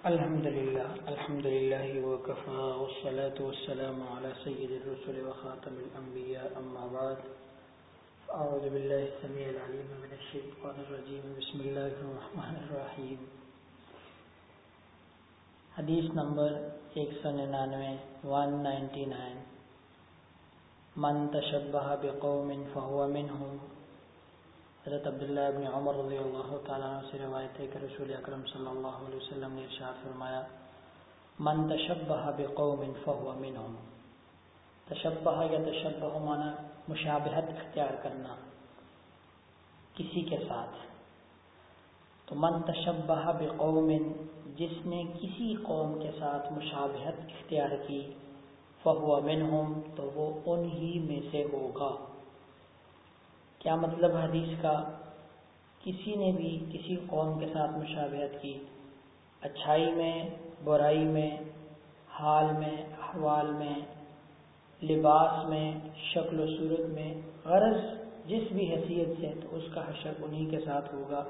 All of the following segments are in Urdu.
الحمد لله الحمد لله وكفى والصلاة والسلام على سيد الرسل وخاتم الأنبياء أما بعد. أعوذ بالله السميع العليم من الشيطان الرجيم بسم الله الرحمن الرحيم حدیث نمبر 199 199 من تشبہ بقوم فهو منهم حضرت عبداللہ ابن عمر رضی اللہ تعالیٰ عنہ سے روایت ہے کہ رسول اکرم صلی اللہ علیہ وسلم نے ارشاد فرمایا، من تشبہ بقوم فهو منهم تشبہ یا تشبہ معنی مشابہت اختیار کرنا، کسی کے ساتھ۔ تو من تشبہ بقوم، جس نے کسی قوم کے ساتھ مشابہت اختیار کی، فہو منہم، تو وہ انہی میں سے ہوگا۔ کیا مطلب حدیث کا؟ کسی نے بھی کسی قوم کے ساتھ مشابہت کی؟ اچھائی میں، برائی میں، حال میں، احوال میں، لباس میں، شکل و صورت میں، غرض جس بھی حیثیت سے تو اس کا حشر انہی کے ساتھ ہوگا۔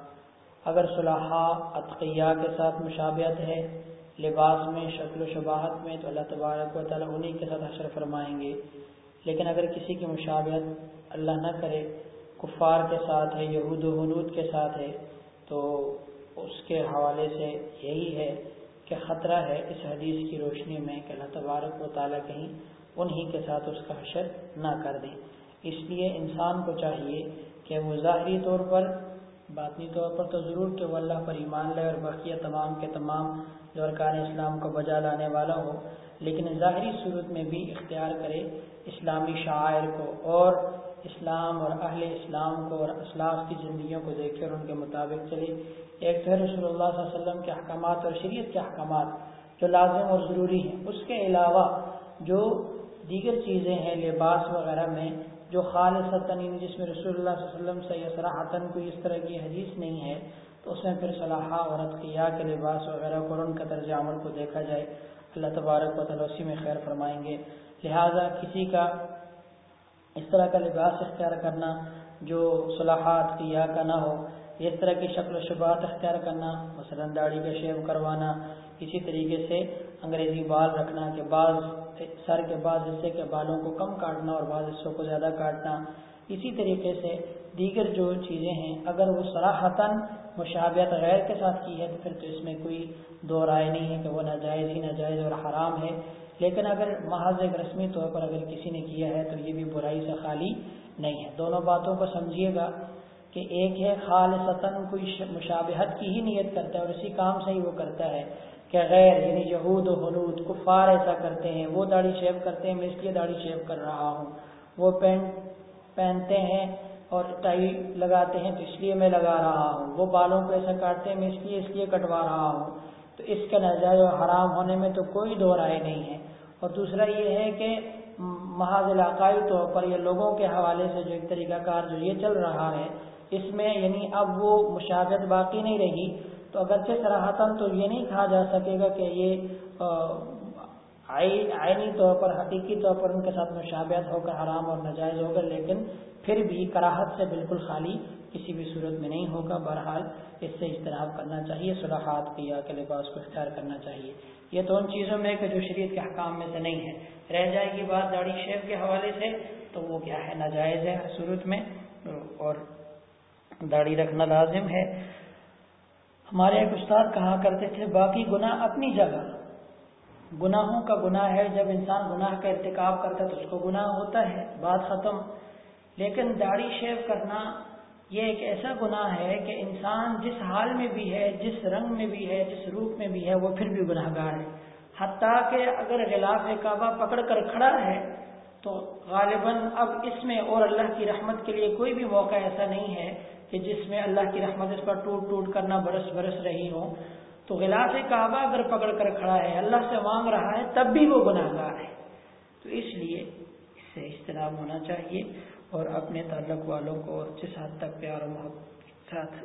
اگر صلاحہ عطقیہ کے ساتھ مشابہت ہے، لباس میں، شکل و شباہت میں، تو اللہ تبارک و تعالیٰ انہی کے ساتھ حشر فرمائیں گے۔ لیکن اگر کسی کی مشابہت اللہ نہ کرے کفار کے ساتھ ہے، یہود و حنود کے ساتھ ہے، تو اس کے حوالے سے یہی ہے کہ خطرہ ہے اس حدیث کی روشنی میں کہ اللہ تبارک و تعالیٰ کہیں انہی کے ساتھ اس کا حشر نہ کر دیں۔ اس لیے انسان کو چاہیے کہ وہ ظاہری طور پر، باطنی طور پر تو ضرور کہ وہ اللہ پر ایمان لے اور بقیہ تمام کے تمام جو ارکان اسلام کو بجا لانے والا ہو، لیکن ظاہری صورت میں بھی اختیار کرے اسلامی شاعر کو اور اسلام اور اہل اسلام کو اور اسلاف کی زندگیوں کو دیکھے اور ان کے مطابق چلے۔ ایک تو رسول اللہ صلی اللہ علیہ وسلم کے احکامات اور شریعت کے احکامات جو لازم اور ضروری ہیں۔ اس کے علاوہ جو دیگر چیزیں ہیں، لباس وغیرہ میں جو خالص یعنی جس میں رسول اللہ صلی اللہ علیہ وسلم سے یا سراحتاً کوئی اس طرح کی حدیث نہیں ہے، تو اس میں پھر صلاحہ اور عطقیہ کے لباس وغیرہ کو ان کا طرز عمل کو دیکھا جائے۔ اللہ تبارک و تعالیٰ اسی میں خیر فرمائیں گے۔ لہٰذا کسی کا اس طرح کا لباس اختیار کرنا، جو صلاحات کیا کا نہ ہو، اس طرح کی شکل و شبات اختیار کرنا، مثلا داڑھی کا شیو کروانا، اسی طریقے سے انگریزی بال رکھنا، کہ بعض سر کے بعض حصے کے بالوں کو کم کاٹنا اور بعض حصوں کو زیادہ کاٹنا، اسی طریقے سے دیگر جو چیزیں ہیں، اگر وہ سراہتاً مشابت غیر کے ساتھ کی ہے، تو پھر تو اس میں کوئی دو رائے نہیں ہے کہ وہ ناجائز ہی ناجائز اور حرام ہے۔ لیکن اگر محض ایک رسمی طور پر اگر کسی نے کیا ہے تو یہ بھی برائی سے خالی نہیں ہے۔ دونوں باتوں کو سمجھیے گا کہ ایک ہے خالصتاً کوئی مشابہت کی ہی نیت کرتا ہے اور اسی کام سے ہی وہ کرتا ہے کہ غیر یعنی یہود و حنود کفار ایسا کرتے ہیں، وہ داڑھی شیو کرتے ہیں، میں اس لیے داڑھی شیو کر رہا ہوں۔ وہ پینٹ پہنتے ہیں اور ٹائی لگاتے ہیں تو اس لیے میں لگا رہا ہوں۔ وہ بالوں کو ایسا کاٹتے ہیں، میں اس لیے اس لیے کٹوا رہا ہوں۔ تو اس کے نجائز و حرام ہونے میں تو کوئی دو رائے نہیں ہے۔ اور دوسرا یہ ہے کہ محاذ علاقائی طور پر یا لوگوں کے حوالے سے جو ایک طریقہ کار جو یہ چل رہا ہے، اس میں یعنی اب وہ مشاغت باقی نہیں رہی، تو اگرچہ سراہتاً تو یہ نہیں کہا جا سکے گا کہ یہ آئینی طور پر، حقیقی طور پر ان کے ساتھ مشابہت ہوگا حرام اور ناجائز ہوگا لیکن پھر بھی کراہت سے بالکل خالی کسی بھی صورت میں نہیں ہوگا۔ بہرحال اس سے اجتناب کرنا چاہیے، صلاحات کی یا کے لباس کو اختیار کرنا چاہیے۔ یہ تو ان چیزوں میں کہ جو شریعت کے حکام میں سے نہیں ہے۔ رہ جائے گی بات داڑھی شیف کے حوالے سے تو وہ کیا ہے؟ ناجائز ہے ہر صورت میں۔ اور داڑھی رکھنا لازم ہے۔ ہمارے ایک استاد کہا کرتے تھے، باقی گناہ اپنی جگہ۔ گناہوں کا گناہ ہے، جب انسان گناہ کا ارتکاب کرتا ہے تو اس کو گناہ ہوتا ہے، بات ختم۔ لیکن داڑھی شیو کرنا یہ ایک ایسا گناہ ہے کہ انسان جس حال میں بھی ہے، جس رنگ میں بھی ہے، جس روپ میں بھی ہے، وہ پھر بھی گناہ گار ہے۔ حتیٰ کہ اگر غلاف کعبہ پکڑ کر کھڑا ہے، تو غالباً اب اس میں اور اللہ کی رحمت کے لیے کوئی بھی موقع ایسا نہیں ہے کہ جس میں اللہ کی رحمت اس پر ٹوٹ ٹوٹ کرنا برس برس رہی ہو تو غلاف کعبہ اگر پکڑ کر کھڑا ہے، اللہ سے مانگ رہا ہے، تب بھی وہ گناہ گار ہے۔ تو اس لیے اس سے اجتناب ہونا چاہیے۔ اور اپنے تعلق والوں کو اور جس حد تک پیار و محبت کے ساتھ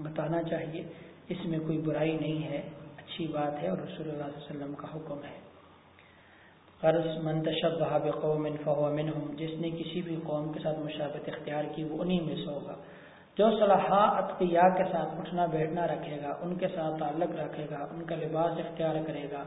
بتانا چاہیے، اس میں کوئی برائی نہیں ہے۔ اچھی بات ہے اور رسول اللہ علیہ وسلم کا حکم ہے۔ قرض منتشب بحاب قوم فہو منہم، جس نے کسی بھی قوم کے ساتھ مشابت اختیار کی، وہ انہیں میں سے ہوگا۔ جو صلاحہ اتقیا کے ساتھ اٹھنا بیٹھنا رکھے گا، ان کے ساتھ تعلق رکھے گا، ان کا لباس اختیار کرے گا،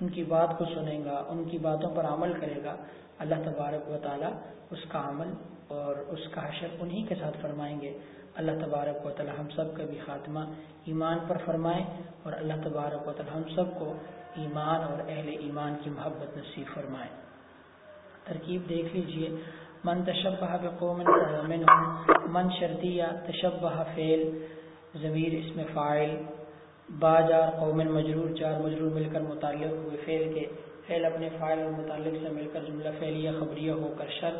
ان کی بات کو سنے گا، ان کی باتوں پر عمل کرے گا اللہ تبارک و تعالیٰ اس کا عمل اور اس کا حشر انہی کے ساتھ فرمائیں گے۔ اللہ تبارک و تعالیٰ ہم سب کا بھی خاتمہ ایمان پر فرمائیں اور اللہ تبارک و تعالیٰ ہم سب کو ایمان اور اہل ایمان کی محبت نصیب فرمائیں ترکیب دیکھ لیجیے۔ من تشبہ بقوم من شرطیہ تشبہ فعل، ضمیر اس میں فائل با جار قوم مجرور، چار مجرور مل کر متعلق ہوئے فعل کے فعل اپنے فائل اور متعلق سے مل کر جملہ فعلیہ، خبریہ ہو کر شرط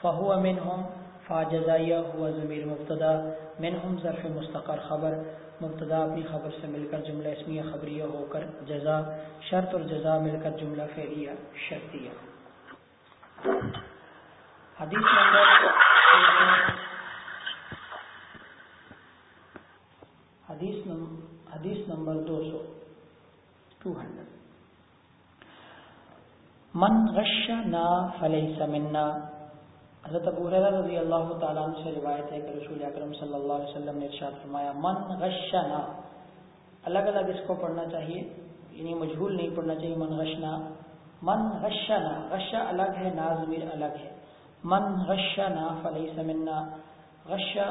فہو منہم، فا جزائیہ، ہوا ضمیر مبتدا، منہم ظرف مستقر خبر، مبتدا اپنی خبر سے مل کر جملہ اسمیہ، خبریہ ہو کر جزا، شرط اور جزا مل کر جملہ فعلیہ، شرطیہ۔ حدیث نمبر حدیث نمبر دو سو ٹو ہنڈریڈ من غش نا فلیس منا حضرت ابو رضی اللہ تعالیٰ عنہ سے روایت ہے کہ رسول اکرم صلی اللہ علیہ وسلم نے ارشاد فرمایا من غش نا الگ الگ اس کو پڑھنا چاہیے؟ یعنی مجھول نہیں پڑھنا چاہیے من غشنا من غشنا غشہ الگ ہے نا ضمیر الگ ہے. من غشنا فلیس منا غشہ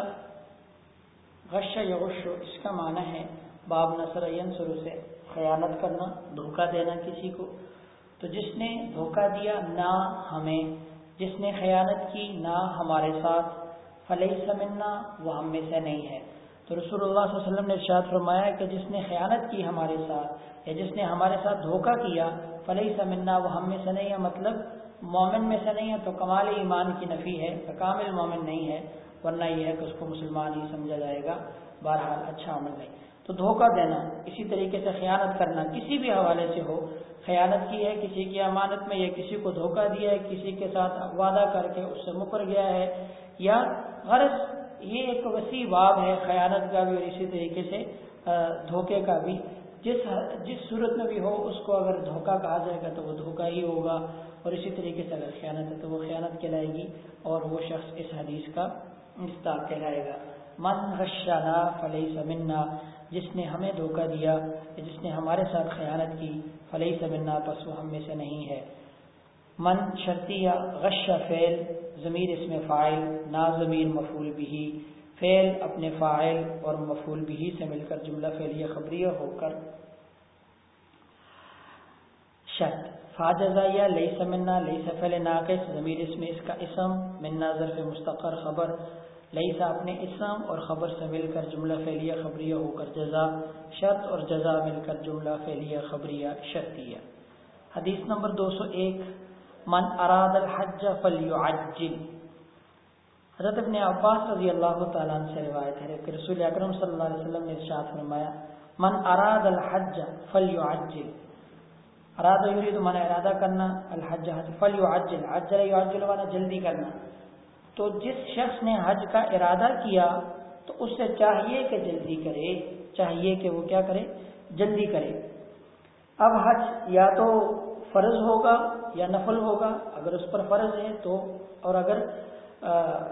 غشہ یغش اس کا معنی ہے، باب نصر ینصر سے خیانت کرنا، دھوکہ دینا کسی کو. تو جس نے دھوکہ دیا نہ ہمیں، جس نے خیانت کی نہ ہمارے ساتھ فلح سمنا وہ ہم میں سے نہیں ہے۔ تو رسول اللہ صلی اللہ علیہ وسلم نے ارشاد فرمایا کہ جس نے خیانت کی ہمارے ساتھ، یا جس نے ہمارے ساتھ دھوکہ کیا فلح سمنا وہ ہم میں سے نہیں ہے۔ مطلب مومن میں سے نہیں ہے تو کمال ایمان کی نفی ہے کامل مومن نہیں ہے، ورنہ یہ ہے کہ اس کو مسلمان ہی سمجھا جائے گا۔ بہرحال اچھا عمل نہیں تو دھوکہ دینا، اسی طریقے سے خیانت کرنا، کسی بھی حوالے سے ہو، خیانت کی ہے، کسی کی امانت میں یا کسی کو دھوکہ دیا ہے، کسی کے ساتھ وعدہ کر کے اس سے مکر گیا ہے، یا غرض یہ ایک وسیع باب ہے خیانت کا بھی اور اسی طریقے سے دھوکے کا بھی۔ جس جس صورت میں بھی ہو، اس کو اگر دھوکہ کہا جائے گا تو وہ دھوکہ ہی ہوگا۔ اور اسی طریقے سے اگر خیانت ہے تو وہ خیانت کہلائے گی اور وہ شخص اس حدیث کا مستاق کہلائے گا۔ من غشنا فلح سمنا جس نے ہمیں دھوکہ دیا، جس نے ہمارے ساتھ خیانت کی فلحی سمنا پس وہ ہم میں سے نہیں ہے۔ من شرطیہ غش فعل، ضمیر اس میں فائل نا ضمیر مفول بھی فعل اپنے فائل اور مفول بھی سے مل کر جملہ فعلیہ خبریہ ہو کر۔ شرط فاجزائیہ لئی سمنا لئی سفل ناقص، ضمیر اس میں اس کا اسم، منا ظرف مستقر خبر۔ لئی سا اپنے اسم اور خبر سے مل کر جملہ فعلیہ خبریہ ہو کر جزا، شرط اور جزا مل کر جملہ فعلیہ خبریہ شرطیہ۔ حدیث نمبر دو سو ایک، من اراد الحج فلیعجل حضرت ابن عباس رضی اللہ تعالیٰ عنہ سے روایت ہے کہ رسول اکرم صلی اللہ علیہ وسلم نے ارشاد فرمایا، من اراد الحج فلیعجل اراد یرید من ارادہ کرنا الحج فلیعجل، عجل یعجل وانا جلدی کرنا۔ تو جس شخص نے حج کا ارادہ کیا تو اس سے چاہیے کہ جلدی کرے، چاہیے کہ وہ کیا کرے؟ جلدی کرے۔ اب حج یا تو فرض ہوگا یا نفل ہوگا۔ اگر اس پر فرض ہے تو، اور اگر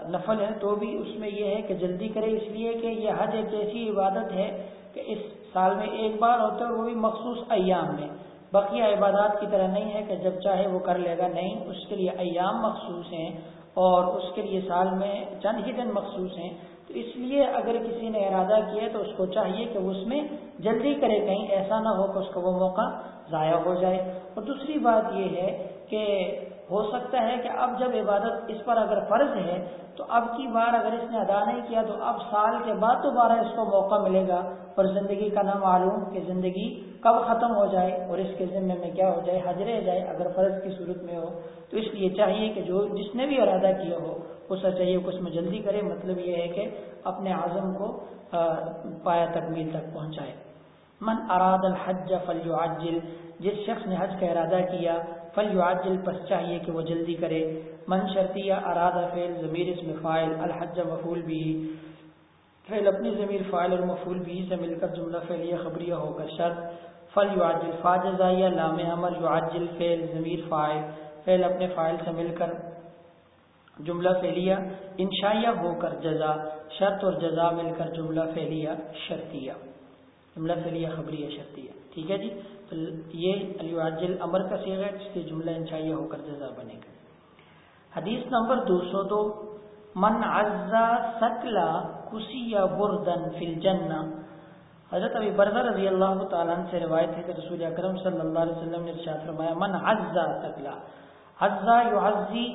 نفل ہے تو بھی اس میں یہ ہے کہ جلدی کرے، اس لیے کہ یہ حج ایک ایسی عبادت ہے کہ اس سال میں ایک بار ہوتا ہے وہ بھی مخصوص ایام میں۔ بقیہ عبادات کی طرح نہیں ہے کہ جب چاہے وہ کر لے گا، نہیں، اس کے لیے ایام مخصوص ہیں۔ اور اس کے لیے سال میں چند ہی دن مخصوص ہیں۔ تو اس لیے اگر کسی نے ارادہ کیا تو اس کو چاہیے کہ وہ اس میں جلدی کرے، کہیں ایسا نہ ہو کہ اس کو وہ موقع ضائع ہو جائے۔ اور دوسری بات یہ ہے کہ ہو سکتا ہے کہ اب جب عبادت اس پر اگر فرض ہے، تو اب کی بار اگر اس نے ادا نہیں کیا، تو اب سال کے بعد دوبارہ اس کو موقع ملے گا۔ اور زندگی کا نہ معلوم کہ زندگی کب ختم ہو جائے اور اس کے ذمے میں کیا ہو جائے حجرے جائے اگر فرض کی صورت میں ہو۔ تو اس لیے چاہیے کہ جو جس نے بھی ارادہ کیا ہو اسے چاہیے کہ اس میں جلدی کرے۔ مطلب یہ ہے کہ اپنے عزم کو پایا تکمیل تک پہنچائے۔ من اراد الحج فلیعجل، جس شخص نے حج کا ارادہ کیا، فلیعجل پس چاہیے کہ وہ جلدی کرے۔ من شرطیہ ارادہ فعل ضمیر اس میں فائل الحج مفول بھی فعل اپنی ضمیر فائل اور مفول بھی سے مل کر جملہ فعلیہ خبریہ ہو کر شرط فل یعجل فاجزائیہ لام عمل یعجل فعل ضمیر فائل فعل اپنے فائل سے مل کر جملہ فعلیہ انشائیہ ہو کر جزا۔ شرط اور جزا مل کر جملہ فعلیہ شرطیہ۔ جملہ فعلیہ خبریہ شرطیہ ٹھیک ہے جی؟ تو یہ الواجل امر کا سیغ ہے، جس کے جملہ انشائیہ ہو کر جزا بنے گا۔ حدیث نمبر دو سو دو، من عزا سکلا کسی بردن فی الجنہ حضرت ابی برزہ رضی اللہ تعالیٰ سے روایت ہے کہ رسول اکرم صلی اللہ علیہ وسلم نے ارشاد فرمایا، من عزا سکلا عزا یعزی،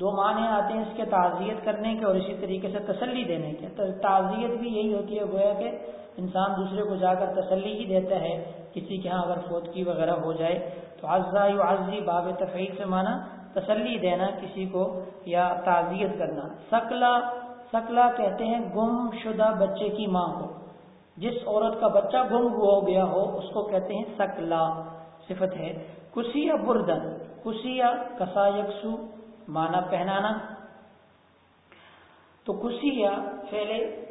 دو معنی آتے ہیں اس کے تعزیت کرنے کے اور اسی طریقے سے تسلی دینے کے۔ تو تعزیت بھی یہی ہوتی ہے، گویا کہ انسان دوسرے کو جا کر تسلی ہی دیتا ہے، کسی کے ہاں اگر فوتگی وغیرہ ہو جائے تو عزا یعزی باب تفعیل سے معنی تسلی دینا کسی کو یا تعزیت کرنا۔ سکلا سکلا کہتے ہیں گم شدہ بچے کی ماں کو۔ جس عورت کا بچہ گم ہو، گیا ہو، اس کو کہتے ہیں سکلا، صفت ہے۔ کسیا بردن کسیا کسا یکسو مانا پہنانا۔ تو کسیا پہلے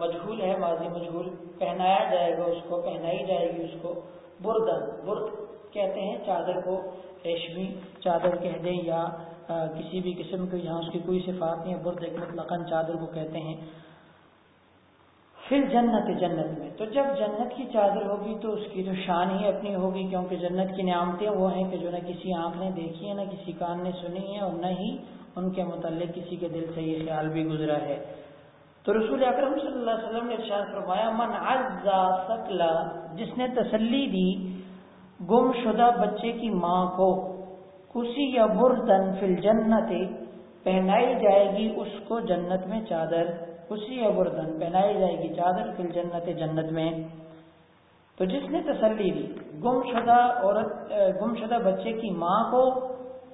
مجھول ہے، ماضی مجھول پہنایا جائے گا اس کو، پہنائی جائے گی اس کو۔ بردن برد کہتے ہیں، چادر کو ریشمی چادر کہہ دیں یا کسی بھی قسم کی یہاں اس کی کوئی صفات نہیں ہے، برد ایک مطلق چادر کو کہتے ہیں۔ پھر جنت جنت میں۔ تو جب جنت کی چادر ہوگی تو اس کی جو شان ہی اپنی ہوگی، کیونکہ جنت کی نعمتیں وہ ہیں کہ جو نہ کسی آنکھ نے دیکھی ہے نہ کسی کان نے سنی ہے اور نہ ہی ان کے متعلق کسی کے دل سے یہ خیال بھی گزرا ہے۔ تو رسول اکرم صلی اللہ علیہ وسلم نے ارشاد فرمایا، من عزا سکلا جس نے تسلی دی گم شدہ بچے کی ماں کو، کسی یا بردن فل جنت پہنائی جائے گی اس کو جنت میں چادر خوشی یا بردن پہنائی جائے گی چادر فل جنت جنت میں۔ تو جس نے تسلی دی گم شدہ عورت، گم شدہ بچے کی ماں کو،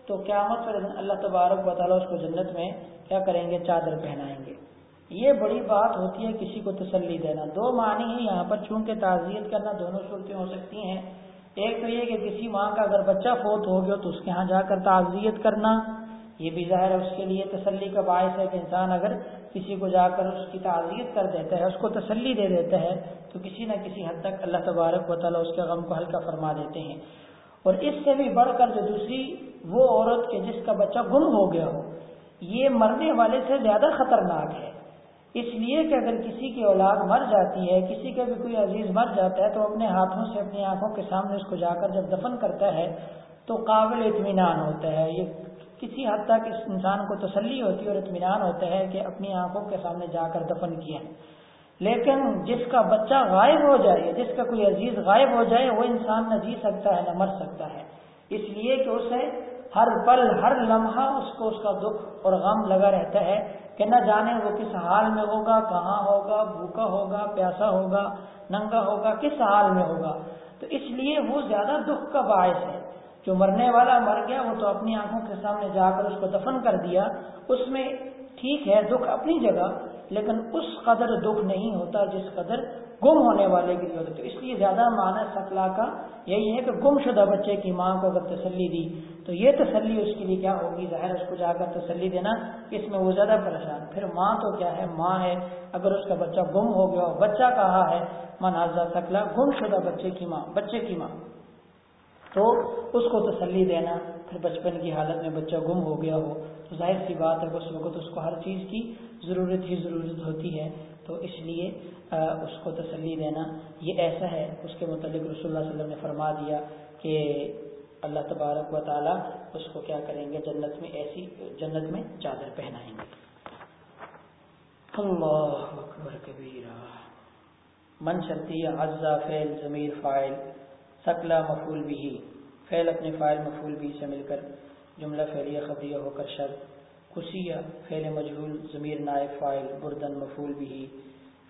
تو قیامت پر اللہ تبارک و تعالیٰ اس کو جنت میں کیا کریں گے؟ چادر پہنائیں گے۔ یہ بڑی بات ہوتی ہے کسی کو تسلی دینا۔ دو معنی ہیں یہاں پر، چونکہ تعزیت کرنا دونوں صورتیں ہو سکتی ہیں۔ ایک تو یہ کہ کسی ماں کا اگر بچہ فوت ہو گیا تو اس کے ہاں جا کر تعزیت کرنا، یہ بھی ظاہر ہے اس کے لیے تسلی کا باعث ہے کہ انسان اگر کسی کو جا کر اس کی تعزیت کر دیتا ہے، اس کو تسلی دے دیتا ہے، تو کسی نہ کسی حد تک اللہ تبارک و تعالیٰ اس کے غم کو ہلکا فرما دیتے ہیں۔ اور اس سے بھی بڑھ کر جو دوسری وہ عورت کے جس کا بچہ گم ہو گیا ہو، یہ مرنے والے سے زیادہ خطرناک ہے۔ اس لیے کہ اگر کسی کی اولاد مر جاتی ہے، کسی کا بھی کوئی عزیز مر جاتا ہے، تو اپنے ہاتھوں سے، اپنی آنکھوں کے سامنے اس کو جا کر جب دفن کرتا ہے، تو قابل اطمینان ہوتا ہے۔ یہ کسی حد تک اس انسان کو تسلی ہوتی ہے اور اطمینان ہوتا ہے کہ اپنی آنکھوں کے سامنے جا کر دفن کیا۔ لیکن جس کا بچہ غائب ہو جائے، جس کا کوئی عزیز غائب ہو جائے، وہ انسان نہ جی سکتا ہے، نہ مر سکتا ہے۔ اس لیے کہ اسے ہر پل، ہر لمحہ اس کو اس کا دکھ اور غم لگا رہتا ہے کہ نہ جانے وہ کس حال میں ہوگا، کہاں ہوگا، بھوکا ہوگا، پیاسا ہوگا، ننگا ہوگا، کس حال میں ہوگا۔ تو اس لیے وہ زیادہ دکھ کا باعث ہے۔ جو مرنے والا مر گیا، وہ تو اپنی آنکھوں کے سامنے جا کر اس کو دفن کر دیا۔ اس میں ٹھیک ہے، دکھ اپنی جگہ، لیکن اس قدر دکھ نہیں ہوتا جس قدر گم ہونے والے کے لیے تو اس لیے زیادہ معنی سکلا کا یہی ہے کہ گم شدہ بچے کی ماں کو اگر تسلی دی، تو یہ تسلی اس کے لیے کیا ہوگی؟ ظاہر اس کو جا کر تسلی دینا، اس میں وہ زیادہ پریشان۔ پھر ماں تو کیا ہے؟ ماں ہے۔ اگر اس کا بچہ گم ہو گیا بچہ کہا ہے منازہ سکلا گم شدہ بچے کی ماں، بچے کی ماں، تو اس کو تسلی دینا۔ پھر بچپن کی حالت میں بچہ گم ہو گیا ہو، تو ظاہر سی بات ہے اس وقت اس کو ہر چیز کی ضرورت ہی ضرورت ہوتی ہے۔ تو اس لیے اس کو تسلی دینا، یہ ایسا ہے۔ اس کے متعلق رسول اللہ علیہ وسلم نے فرما دیا کہ اللہ تبارک و تعالیٰ اس کو کیا کریں گے؟ جنت میں ایسی، جنت میں چادر پہنائیں گے۔ اللہ اکبر کبیرہ۔ من شرطی اعضا فعل ضمیر فائل سکلا مفول بھی فعل اپنے فائل مفول بھی سے مل کر جملہ فعلیہ خبریہ ہو کر شرط۔ خصیہ فعل مجہول، ضمیر نائب فائل بردن مفول بھی،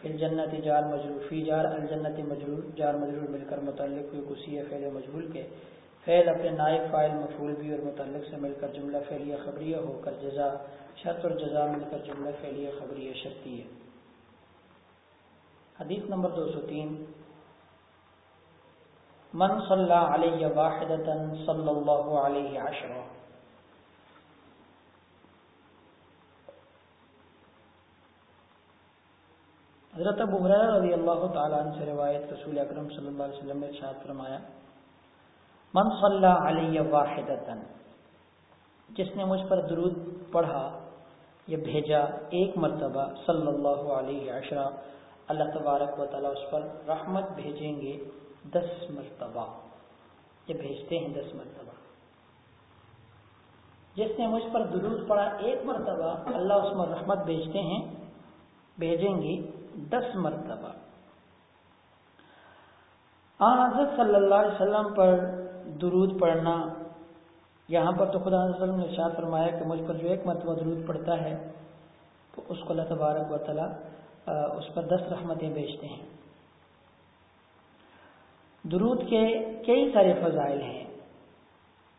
فی الجنت جار مجرور، فی جار الجنت مجرور، جار مجرور مل کر متعلق ہوئی خصیہ فعل مجہول کے فعل اپنے نائب فائل مفول بھی اور متعلق سے مل کر جملہ فعلیہ خبریہ ہو کر جزا، شرط اور جزا مل کر جملہ فعلیہ خبریہ شرطی ہے۔ حدیث نمبر دو سو تین۔ من صلی علیہ واحدتا صلی اللہ علیہ عشرہ۔ حضرت ابو حریر رضی اللہ تعالیٰ عنہ سے روایت رسول اکرم صلی اللہ علیہ وسلم نے ارشاد فرمایا، من صلی علیہ واحدتا جس نے مجھ پر درود پڑھا، یہ بھیجا ایک مرتبہ، صلی اللہ علیہ عشرہ، اللہ تبارک و تعالیٰ اس پر رحمت بھیجیں گے دس مرتبہ۔ یہ بھیجتے ہیں دس مرتبہ۔ جس نے مجھ پر درود پڑا ایک مرتبہ، اللہ اس میں رحمت بھیجتے ہیں، بھیجیں گے دس مرتبہ۔ حضرت صلی اللہ علیہ وسلم پر درود پڑھنا، یہاں پر تو خدا وسلم نے ارشاد فرمایا کہ مجھ پر جو ایک مرتبہ درود پڑتا ہے، تو اس کو اللہ تبارک و تعالیٰ اس پر دس رحمتیں بیچتے ہیں۔ درود کے کئی سارے فضائل ہیں۔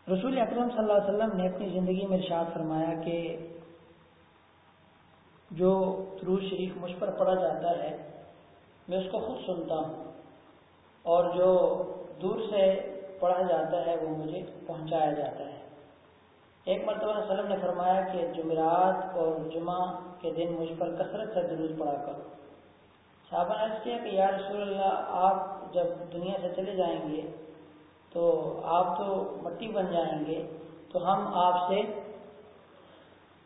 رسول اکرم صلی اللہ علیہ وسلم نے اپنی زندگی میں ارشاد فرمایا کہ جو درود شریف مجھ پر پڑھا جاتا ہے، میں اس کو خود سنتا ہوں۔ اور جو دور سے پڑھا جاتا ہے، وہ مجھے پہنچایا جاتا ہے۔ ایک مرتبہ وسلم نے فرمایا کہ جمعرات اور جمعہ کے دن مجھ پر کثرت سے درود پڑا کر صحابہ نے کیا کہ یا رسول اللہ، آپ جب دنیا سے چلے جائیں گے تو آپ تو مٹی بن جائیں گے، تو ہم آپ سے،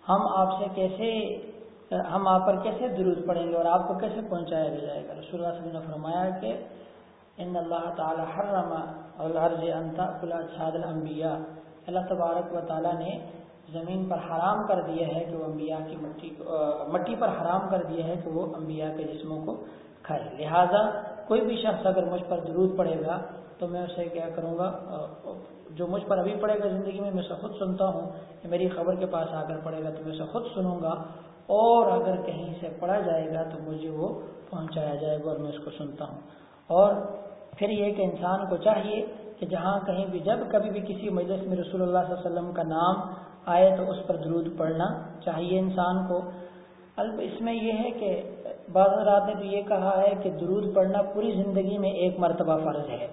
ہم آپ سے کیسے ہم آپ پر کیسے درود پڑیں گے اور آپ کو کیسے پہنچایا جائے گا؟ رسول اللہ صلی اللہ علیہ وسلم نے فرمایا کہ ان اللہ تعالی حرم الارض انتا کلا ساد الانبیاء۔ اللہ تبارک و تعالیٰ نے زمین پر حرام کر دیا ہے کہ وہ انبیاء کی مٹی مٹی پر حرام کر دیا ہے کہ وہ انبیاء کے جسموں کو کھائے۔ لہٰذا کوئی بھی شخص اگر مجھ پر درود پڑے گا تو میں اسے کیا کروں گا؟ جو مجھ پر ابھی پڑے گا زندگی میں میں اسے خود سنتا ہوں کہ میری خبر کے پاس آ کر پڑے گا تو میں اسے خود سنوں گا۔ اور اگر کہیں سے پڑھا جائے گا تو مجھے وہ پہنچایا جائے گا اور میں اس کو سنتا ہوں۔ اور پھر یہ کہ انسان کو چاہیے کہ جہاں کہیں بھی جب کبھی بھی کسی مجلس میں رسول اللہ صلی اللہ علیہ وسلم کا نام آئے تو اس پر درود پڑھنا چاہیے انسان کو۔ الب اس میں یہ ہے کہ بعض رات نے تو یہ کہا ہے کہ درود پڑھنا پوری زندگی میں ایک مرتبہ فرض ہے۔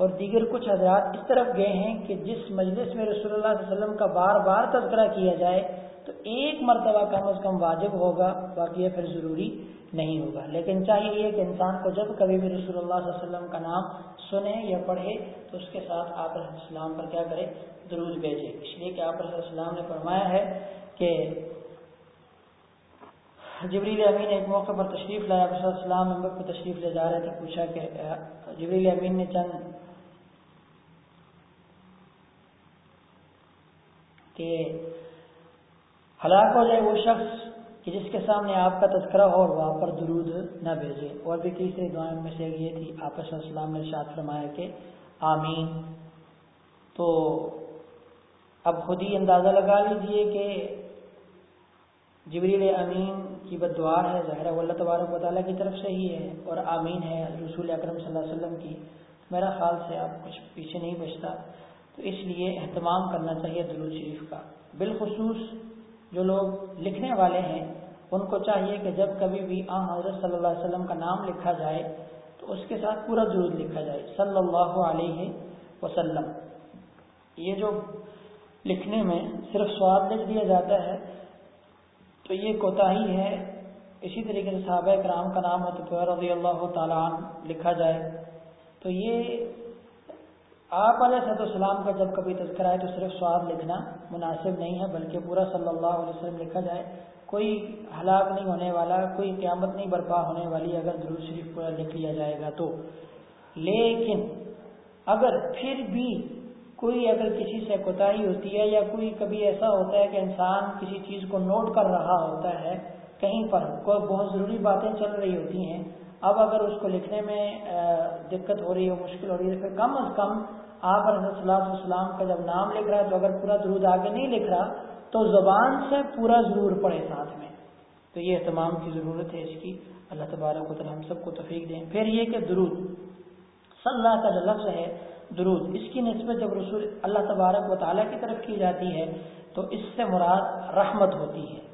اور دیگر کچھ حضرات اس طرف گئے ہیں کہ جس مجلس میں رسول اللہ صلی اللہ علیہ وسلم کا بار بار تذکرہ کیا جائے، تو ایک مرتبہ کم از کم واجب ہوگا، باقی یہ پھر ضروری نہیں ہوگا۔ لیکن چاہیے کہ انسان کو جب کبھی بھی رسول اللہ صلی اللہ علیہ وسلم کا نام سنے یا پڑھے، تو اس کے ساتھ آپ السلام پر کیا کرے درود بھیجے۔ اس لیے کہ آپ السلام نے فرمایا ہے کہ جبریل امین ایک موقع پر تشریف لایا، آپ السلام ممبر پہ تشریف لے جا رہے تھے، پوچھا کہ، جبریل امین نے چند کہ ہلاک ہو جائے وہ شخص کہ جس کے سامنے آپ کا تذکرہ ہو اور وہاں پر درود نہ بھیجے۔ اور بھی تیسری دعائیں میں سے یہ تھی آپ السلام نے شاد فرمایا کہ آمین۔ تو اب خود ہی اندازہ لگا لیجیے کہ جبریل امین کی بد دعا ہے ظاہر اللہ تبارک و تعالیٰ کی طرف سے ہی ہے اور آمین ہے۔ رسول اکرم صلی اللہ علیہ وسلم کی، میرا خیال سے آپ کچھ پیچھے نہیں بچتا۔ تو اس لیے اہتمام کرنا چاہیے درود شریف کا۔ بالخصوص جو لوگ لکھنے والے ہیں، ان کو چاہیے کہ جب کبھی بھی آ حضرت صلی اللہ علیہ وسلم کا نام لکھا جائے، تو اس کے ساتھ پورا درود لکھا جائے، صلی اللہ علیہ وسلم۔ یہ جو لکھنے میں صرف سواد لکھ دیا جاتا ہے، تو یہ کوتاہی ہے۔ اسی طریقے سے صحابہ کرام کا نام ہو تو رضی اللہ تعالیٰ لکھا جائے۔ تو یہ آپ علیہ صد السلام کا جب کبھی تذکر آئے تو صرف سواد لکھنا مناسب نہیں ہے، بلکہ پورا صلی اللہ علیہ وسلم لکھا جائے۔ کوئی ہلاک نہیں ہونے والا، کوئی قیامت نہیں برپا ہونے والی اگر درود شریف پورا لکھ لیا جائے گا تو۔ لیکن اگر پھر بھی کوئی اگر کسی سے کوتاہی ہوتی ہے یا کوئی کبھی ایسا ہوتا ہے کہ انسان کسی چیز کو نوٹ کر رہا ہوتا ہے کہیں پر کوئی بہت ضروری باتیں چل رہی ہوتی ہیں، اب اگر اس کو لکھنے میں دقت ہو رہی ہے مشکل ہو رہی ہے، پھر کم از کم آپ علیہ اللہ السلام کا جب نام لکھ رہا ہے تو اگر پورا درود آگے نہیں لکھ رہا، تو زبان سے پورا ضرور پڑے ساتھ میں۔ تو یہ اہتمام کی ضرورت ہے اس کی۔ اللہ تبارک و تعالی ہم سب کو تفریق دیں۔ پھر یہ کہ درود، صلی اللہ کا جو لفظ ہے، درود، اس کی نسبت جب رسول اللہ تبارک و تعالیٰ کی طرف کی جاتی ہے، تو اس سے مراد رحمت ہوتی ہے۔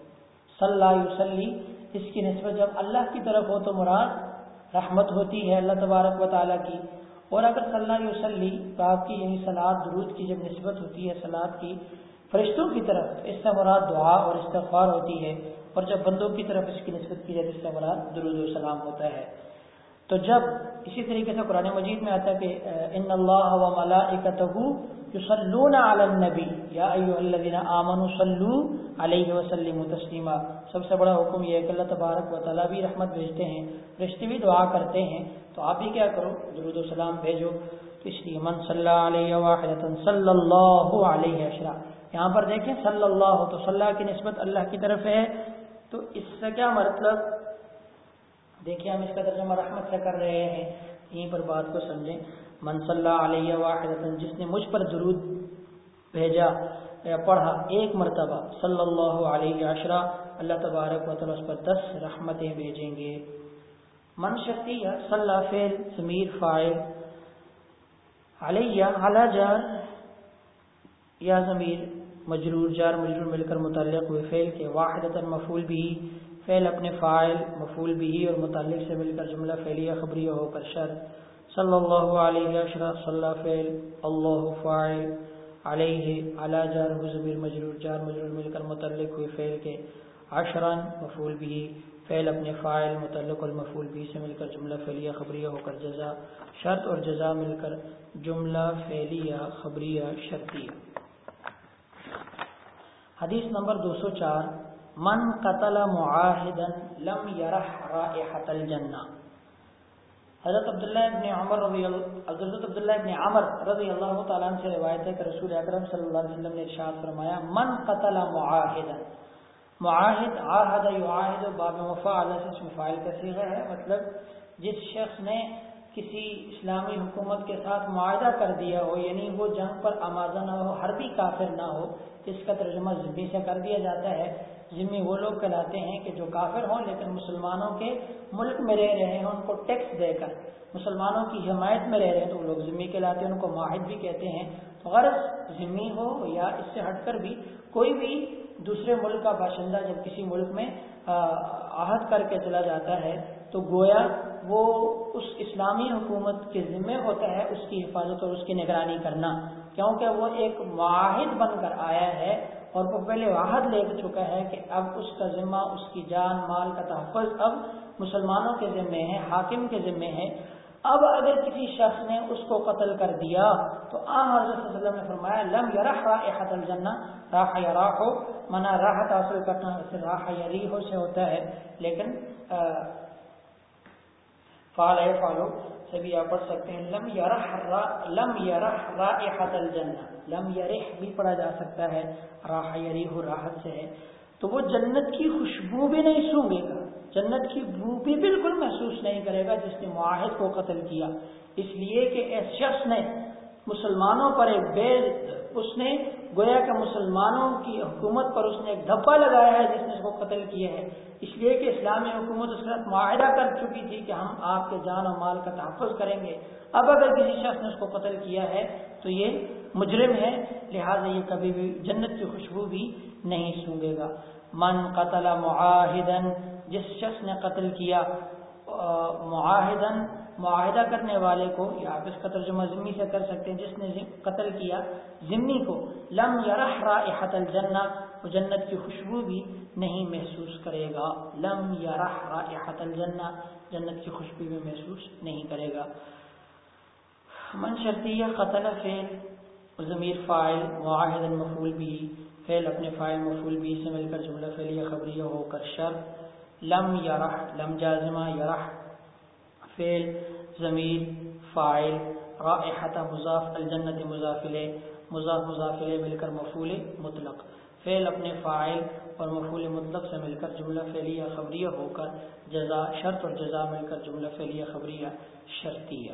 صلی وسلی اس کی نسبت جب اللہ کی طرف ہو تو مراد رحمت ہوتی ہے اللہ تبارک و تعالیٰ کی۔ اور اگر صلی اللہ علیہ وسلم تو آپ کی یعنی سلاد درود کی جب نسبت ہوتی ہے سلاد کی، فرشتوں کی طرف اس سے مراد دعا اور استغفار ہوتی ہے۔ اور جب بندوں کی طرف اس کی نسبت کی جائے اس سے مراد درود و سلام ہوتا ہے۔ تو جب اسی طریقے سے قرآن مجید میں آتا ہے کہ، ان اللہ و ملا یصلون علی النبی یا ایها الذین آمنوا صلوا علیہ وسلم تسلیما سب سے بڑا حکم یہ ہے کہ اللہ تبارک و تعالی بھی رحمت بھیجتے ہیں فرشتے بھی دعا کرتے ہیں۔ تو آپ بھی کیا کرو، درود و سلام بھیجو۔ اس لیے من صلی علیہ واحدۃ صلی اللہ علیہ اشرا یہاں پر دیکھیں صلی اللہ تو صلی اللہ کی نسبت اللہ کی طرف ہے۔ تو اس سے کیا مطلب؟ دیکھیں ہم اس کا ترجمہ رحمت سے کر رہے ہیں۔ یہیں پر بات کو سمجھیں۔ من صلی علیہ واحد جس نے مجھ پر درود بھیجا، یا پڑھا ایک مرتبہ، صلی اللہ علیہ عشرہ، اللہ تبارک و تعالیٰ اس پر دس رحمتیں بھیجیں گے۔ من شکتی یا صلی فیل ضمیر فائل علیہ علی جار، یا ضمیر مجرور، جار مجرور مل کر متعلق ہوئے فیل کے واحد مفول بھی، فعل اپنے فائل مفول بھی اور متعلق سے مل کر جملہ فعلیہ، خبریہ ہو کر شرط صلی اللہ علیہ اشرا صلی فعل اللہ فائل علیہ علی جار ضمیر مجرور جار مجرور مل کر متعلق ہوئے فعل کے عشران مفول بھی، فعل اپنے فائل متعلق المفول بھی سے مل کر جملہ فعلیہ خبریہ ہو کر جزا شرط اور جزا مل کر جملہ فعلیہ خبریہ شرطیہ حدیث نمبر دو سو چار، من قتل معاہدا لم یرح رائحة الجنہ۔ حضرت عبداللہ ابن عمر رضی اللہ حضرت عبداللہ ابن عمر رضی اللہ تعالیٰ عنہ سے روایت ہے کہ رسول اکرم صلی اللہ علیہ وسلم نے ارشاد فرمایا، من قتل معاہدا معاہد عاہد یعاہد باب مفاعل سے اس مفاعل کا صیغہ ہے مطلب جس شخص نے کسی اسلامی حکومت کے ساتھ معاہدہ کر دیا ہو یعنی وہ جنگ پر آمادہ نہ ہو، حربی کافر نہ ہو، اس کا ترجمہ ذمی سے کر دیا جاتا ہے۔ ذمہ وہ لوگ کہلاتے ہیں کہ جو کافر ہوں لیکن مسلمانوں کے ملک میں رہ رہے ہیں، ان کو ٹیکس دے کر مسلمانوں کی حمایت میں رہ رہے ہیں تو وہ لوگ ذمہ کہلاتے ہیں، ان کو معاہد بھی کہتے ہیں۔ غرض ذمی ہو یا اس سے ہٹ کر بھی کوئی بھی دوسرے ملک کا باشندہ جب کسی ملک میں عہد کر کے چلا جاتا ہے تو گویا وہ اس اسلامی حکومت کے ذمے ہوتا ہے، اس کی حفاظت اور اس کی نگرانی کرنا۔ کیونکہ وہ ایک معاہد بن کر آیا ہے اور وہ پہلے واحد لے چکا ہے کہ اب اس کا ذمہ، اس کی جان، مال کا تحفظ اب مسلمانوں کے ذمے ہے، حاکم کے ذمے ہے۔ اب اگر کسی شخص نے اس کو قتل کر دیا تو آ حضرت صلی اللہ علیہ وسلم نے فرمایا، لم یرح رائحت الجنہ، راح یراح منا راحت حاصل کرنا اسے راح یریح سے ہوتا ہے۔ لیکن فعل ہے فالو سے بھی آپ پڑھ سکتے ہیں، لم یرح لم یرح رائحت الجنہ، لم یرح بھی پڑھا جا سکتا ہے، راح یریح راحت سے ہے۔ تو وہ جنت کی خوشبو بھی نہیں سونگے گا، جنت کی بو بھی بالکل محسوس نہیں کرے گا، جس نے معاہد کو قتل کیا۔ اس لیے کہ اس شخص نے، مسلمانوں پر ایک بے اس نے گویا کہ مسلمانوں کی حکومت پر اس نے ایک دھبا لگایا ہے جس نے اس کو قتل کیا ہے۔ اس لیے کہ اسلامی حکومت اس ساتھ معاہدہ کر چکی تھی کہ ہم آپ کے جان و مال کا تحفظ کریں گے۔ اب اگر کسی شخص نے اس کو قتل کیا ہے تو یہ مجرم ہے، لہٰذا یہ کبھی بھی جنت کی خوشبو بھی نہیں سونگے گا۔ من قتل معاہدن جس شخص نے قتل کیا معاہدن معاہدہ کرنے والے کو یا آپ اس کا ترجمہ ضمنی سے کر سکتے ہیں، جس نے قتل کیا ضمنی کو لم یرح رائحت الجنہ وہ جنت کی خوشبو بھی نہیں محسوس کرے گا۔ لم یرح رائحت الجنہ جنت کی خوشبو بھی محسوس نہیں کرے گا۔ من شرطیہ قتل، فعل ضمیر فائل معاہد مفول بھی، فعل اپنے فائل مفول بھی سے مل کر جملہ فعلیہ، خبریہ، ہو کر شرط لم یرح لم جازمہ یرح فعل ضمیر فائل رائحت مضاف الجنت مضافل مضاف مضافل مل کر مفول مطلق۔ فعل اپنے فائل اور مفول مطلق سے مل کر جملہ فعلیہ، خبریہ ہو کر جزا، شرط اور جزا مل کر جملہ فعلیہ، خبریہ، شرطیہ۔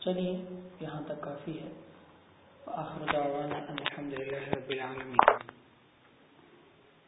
چلیے، یہاں تک کافی ہے۔ آخر دعوانا